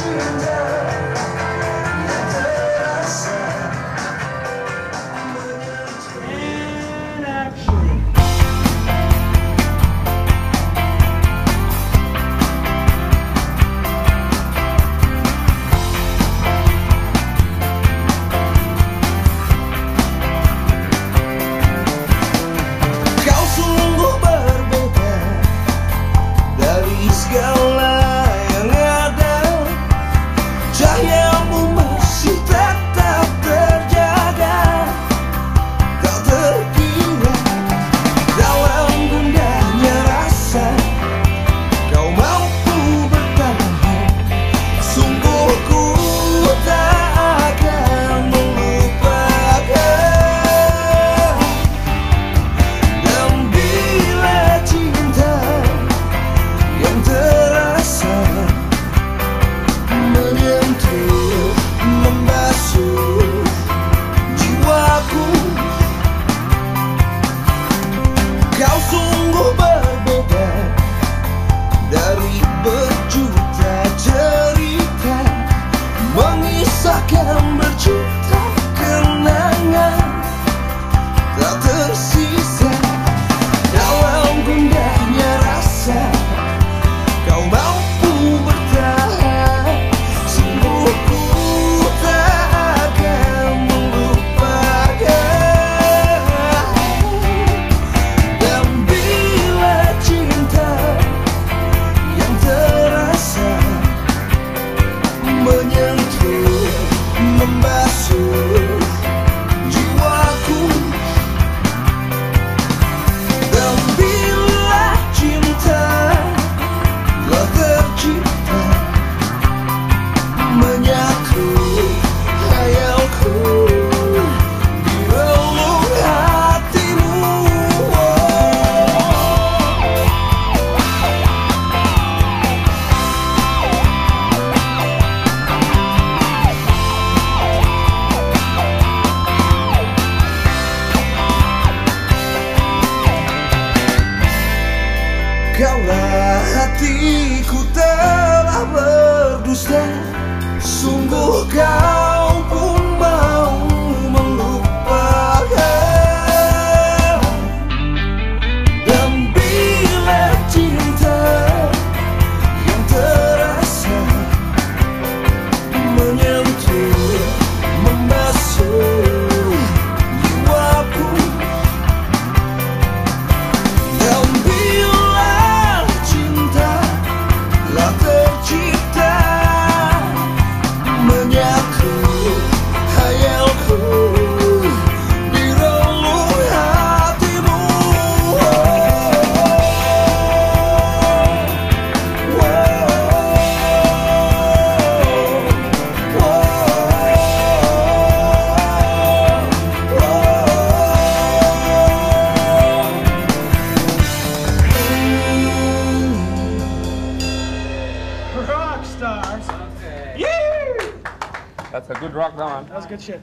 Thank you. you. calar-te escutar. That's a good rock, that one. That's good shit.